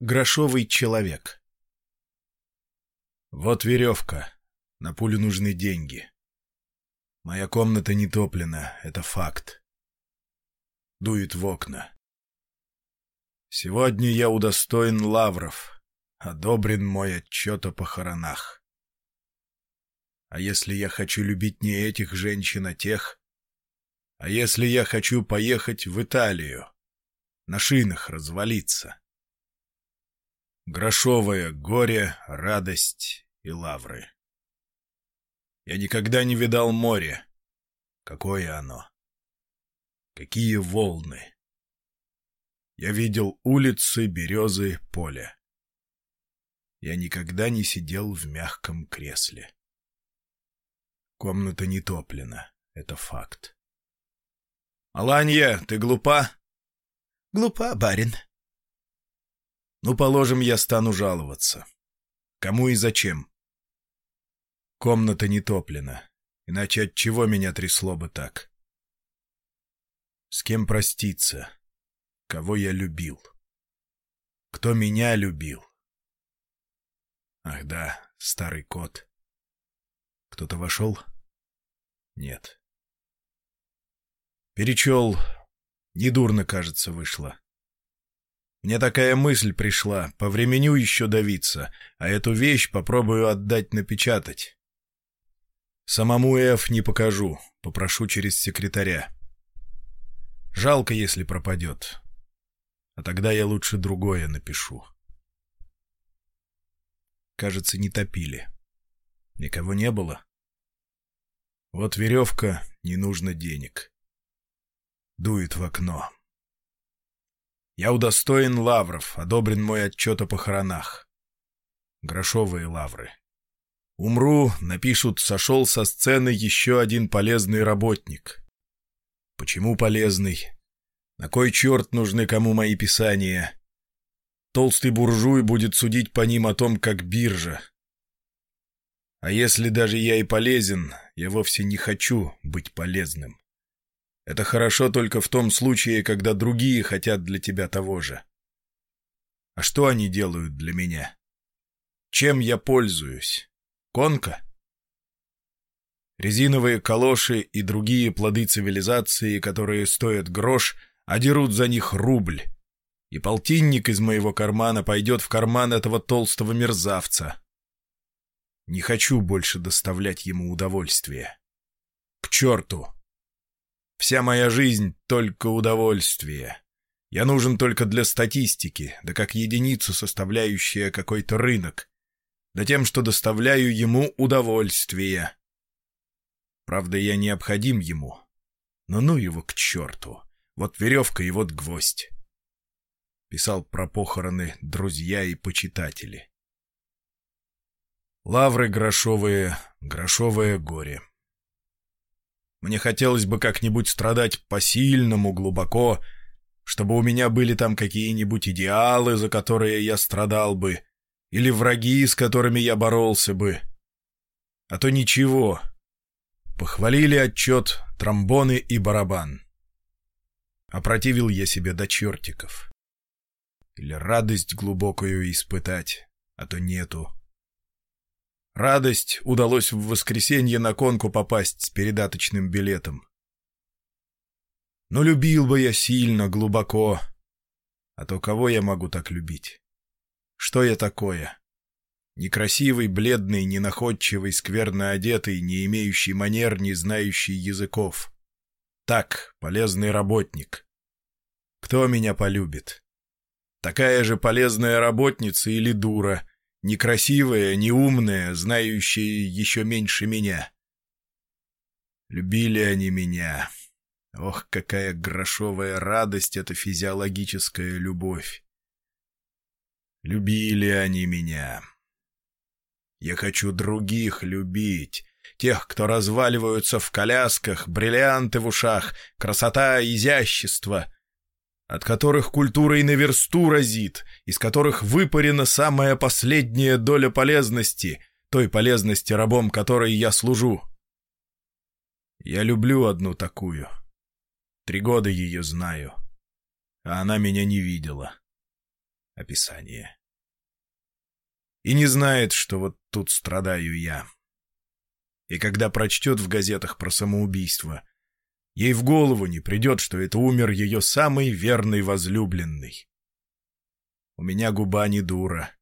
Грошовый человек. Вот веревка. На пулю нужны деньги. Моя комната не топлена, это факт. Дует в окна. Сегодня я удостоен лавров. Одобрен мой отчет о похоронах. А если я хочу любить не этих женщин, а тех? А если я хочу поехать в Италию? На шинах развалиться? Грошовое горе, радость и лавры. Я никогда не видал море. Какое оно? Какие волны? Я видел улицы, березы, поле. Я никогда не сидел в мягком кресле. Комната не топлена, это факт. «Аланья, ты глупа?» «Глупа, барин», ну, положим, я стану жаловаться. Кому и зачем? Комната не топлена. Иначе от чего меня трясло бы так? С кем проститься? Кого я любил? Кто меня любил? Ах да, старый кот. Кто-то вошел? Нет. Перечел. Недурно, кажется, вышло. Мне такая мысль пришла, по времени еще давиться, а эту вещь попробую отдать напечатать. Самому Эф не покажу, попрошу через секретаря. Жалко, если пропадет. А тогда я лучше другое напишу. Кажется, не топили. Никого не было. Вот веревка, не нужно денег. Дует в окно. Я удостоен лавров, одобрен мой отчет о похоронах. Грошовые лавры. Умру, напишут, сошел со сцены еще один полезный работник. Почему полезный? На кой черт нужны кому мои писания? Толстый буржуй будет судить по ним о том, как биржа. А если даже я и полезен, я вовсе не хочу быть полезным. Это хорошо только в том случае, когда другие хотят для тебя того же. А что они делают для меня? Чем я пользуюсь? Конка? Резиновые калоши и другие плоды цивилизации, которые стоят грош, а дерут за них рубль. И полтинник из моего кармана пойдет в карман этого толстого мерзавца. Не хочу больше доставлять ему удовольствие. К черту! Вся моя жизнь — только удовольствие. Я нужен только для статистики, да как единицу, составляющая какой-то рынок, да тем, что доставляю ему удовольствие. Правда, я необходим ему. Но ну его к черту. Вот веревка и вот гвоздь. Писал про похороны друзья и почитатели. Лавры грошовые, грошовое горе. Мне хотелось бы как-нибудь страдать по-сильному, глубоко, чтобы у меня были там какие-нибудь идеалы, за которые я страдал бы, или враги, с которыми я боролся бы. А то ничего. Похвалили отчет тромбоны и барабан. Опротивил я себе до чертиков. Или радость глубокую испытать, а то нету. Радость удалось в воскресенье на конку попасть с передаточным билетом. Но любил бы я сильно, глубоко. А то кого я могу так любить? Что я такое? Некрасивый, бледный, ненаходчивый, скверно одетый, не имеющий манер, не знающий языков. Так, полезный работник. Кто меня полюбит? Такая же полезная работница или дура — некрасивая, неумная, знающая еще меньше меня. Любили они меня. Ох, какая грошовая радость эта физиологическая любовь. Любили они меня. Я хочу других любить, тех, кто разваливаются в колясках, бриллианты в ушах, красота, изящество, от которых культура и на версту разит, из которых выпарена самая последняя доля полезности, той полезности, рабом которой я служу. Я люблю одну такую. Три года ее знаю, а она меня не видела. описание. И не знает, что вот тут страдаю я. И когда прочтет в газетах про самоубийство, ей в голову не придет, что это умер ее самый верный возлюбленный. У меня губа не дура.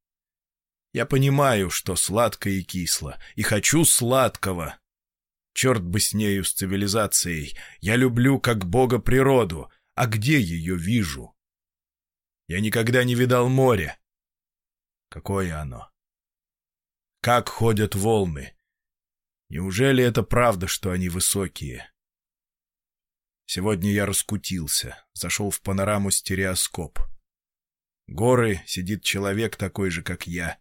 Я понимаю, что сладко и кисло, и хочу сладкого. Черт бы с нею, с цивилизацией. Я люблю как бога природу, а где ее вижу? Я никогда не видал моря. Какое оно? Как ходят волны? Неужели это правда, что они высокие? Сегодня я раскутился, зашел в панораму стереоскоп. Горы, сидит человек такой же, как я.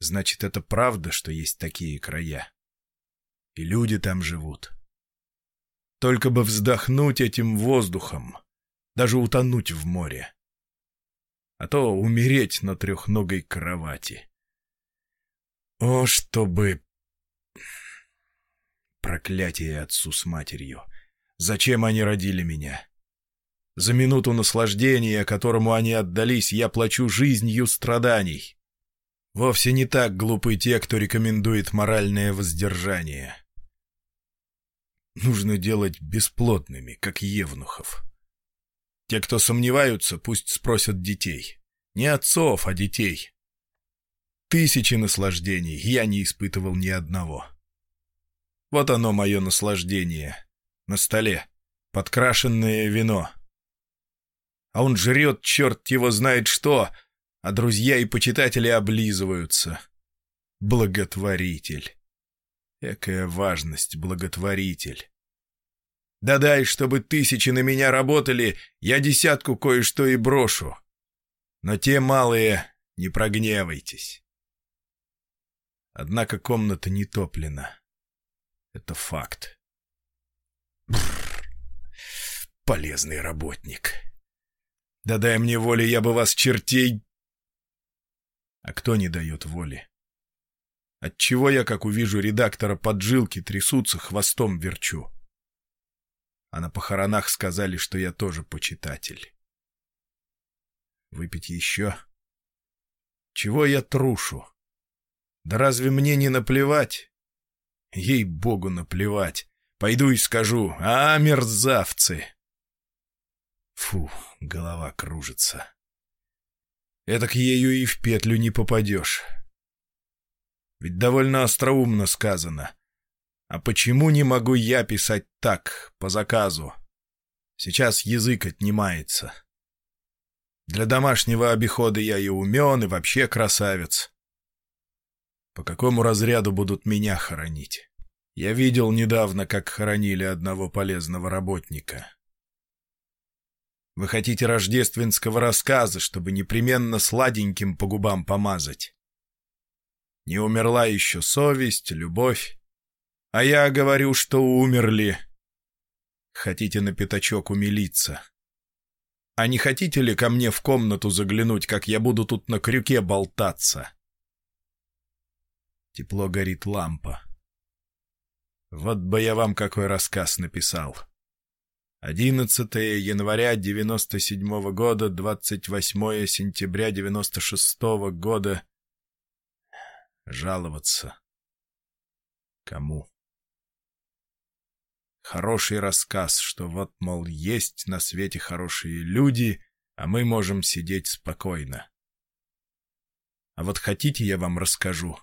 Значит, это правда, что есть такие края. И люди там живут. Только бы вздохнуть этим воздухом, даже утонуть в море. А то умереть на трехногой кровати. О, чтобы... Проклятие отцу с матерью. Зачем они родили меня? За минуту наслаждения, которому они отдались, я плачу жизнью страданий. Вовсе не так глупы те, кто рекомендует моральное воздержание. Нужно делать бесплотными, как евнухов. Те, кто сомневаются, пусть спросят детей. Не отцов, а детей. Тысячи наслаждений, я не испытывал ни одного. Вот оно мое наслаждение. На столе. Подкрашенное вино. А он жрет, черт его знает что, а друзья и почитатели облизываются. Благотворитель. Экая важность, благотворитель. Да дай, чтобы тысячи на меня работали, я десятку кое-что и брошу. Но те малые, не прогневайтесь. Однако комната не топлена. Это факт. Бррр. Полезный работник. Да дай мне воли, я бы вас, чертей, а кто не дает воли? Отчего я, как увижу редактора, поджилки трясутся, хвостом верчу? А на похоронах сказали, что я тоже почитатель. Выпить еще? Чего я трушу? Да разве мне не наплевать? Ей-богу, наплевать. Пойду и скажу, а, мерзавцы! Фу, голова кружится. Этак ею и в петлю не попадешь. Ведь довольно остроумно сказано. А почему не могу я писать так, по заказу? Сейчас язык отнимается. Для домашнего обихода я и умен, и вообще красавец. По какому разряду будут меня хоронить? Я видел недавно, как хоронили одного полезного работника. Вы хотите рождественского рассказа, чтобы непременно сладеньким по губам помазать. Не умерла еще совесть, любовь. А я говорю, что умерли. Хотите на пятачок умилиться. А не хотите ли ко мне в комнату заглянуть, как я буду тут на крюке болтаться? Тепло горит лампа. Вот бы я вам какой рассказ написал. 11 января 97 -го года, 28 сентября 96 -го года. Жаловаться. Кому? Хороший рассказ, что вот, мол, есть на свете хорошие люди, а мы можем сидеть спокойно. А вот хотите, я вам расскажу?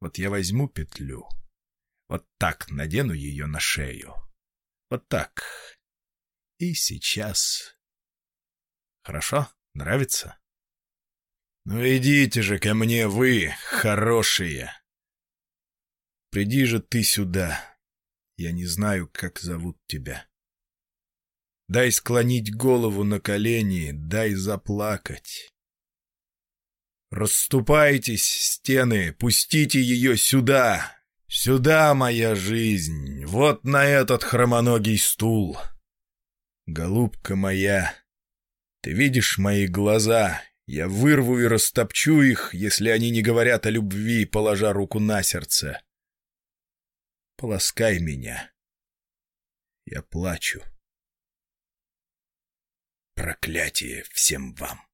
Вот я возьму петлю, вот так надену ее на шею. Вот так. И сейчас... Хорошо? Нравится? Ну идите же ко мне, вы, хорошие. Приди же ты сюда. Я не знаю, как зовут тебя. Дай склонить голову на колени, дай заплакать. Расступайтесь, стены, пустите ее сюда. Сюда, моя жизнь, вот на этот хромоногий стул. Голубка моя, ты видишь мои глаза? Я вырву и растопчу их, если они не говорят о любви, положа руку на сердце. Полоскай меня. Я плачу. Проклятие всем вам!